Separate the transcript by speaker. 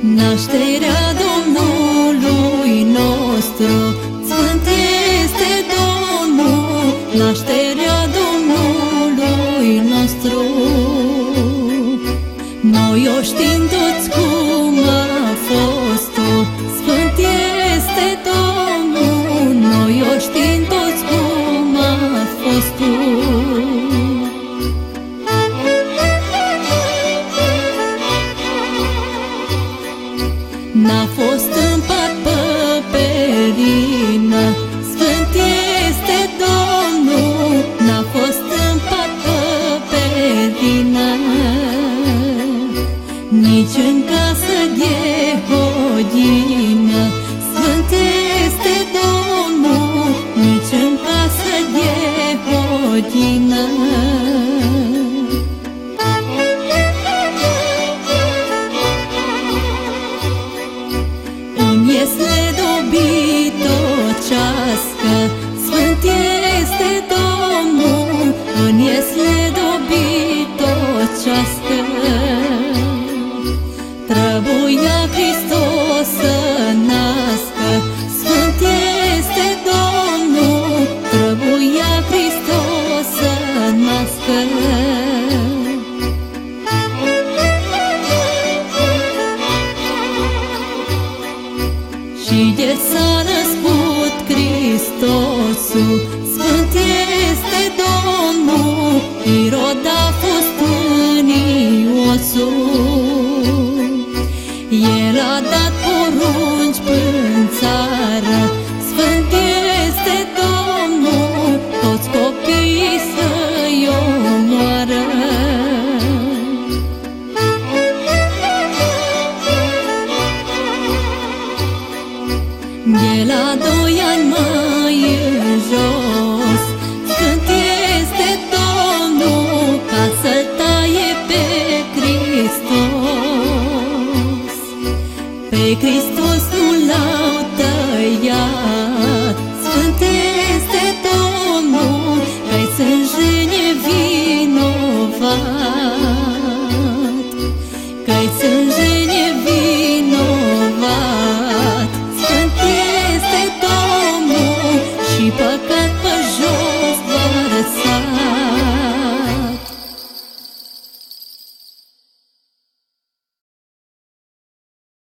Speaker 1: Nașterea Domnului nostru, Sfânt este Domnul, nașterea Domnului nostru. Noi o știm toți cum a fost Sfânt este Domnul, noi o știm N-a fost în pat perină Sfânt este Domnul. N-a fost în pat perină Nici în casă de hodină Sfânt este Domnul Nici în casă de hodină Trebuia Hristos să nască. Sfânt este Domnul Trebuia Hristos să nască. Și de s-a născut Hristosul Sfânt faci în țară Sfânt este Domnul, toți copiii să-i omoară. De la doi ani mai în jos Sfânt este Domnul, ca să taie pe Hristos. Cristo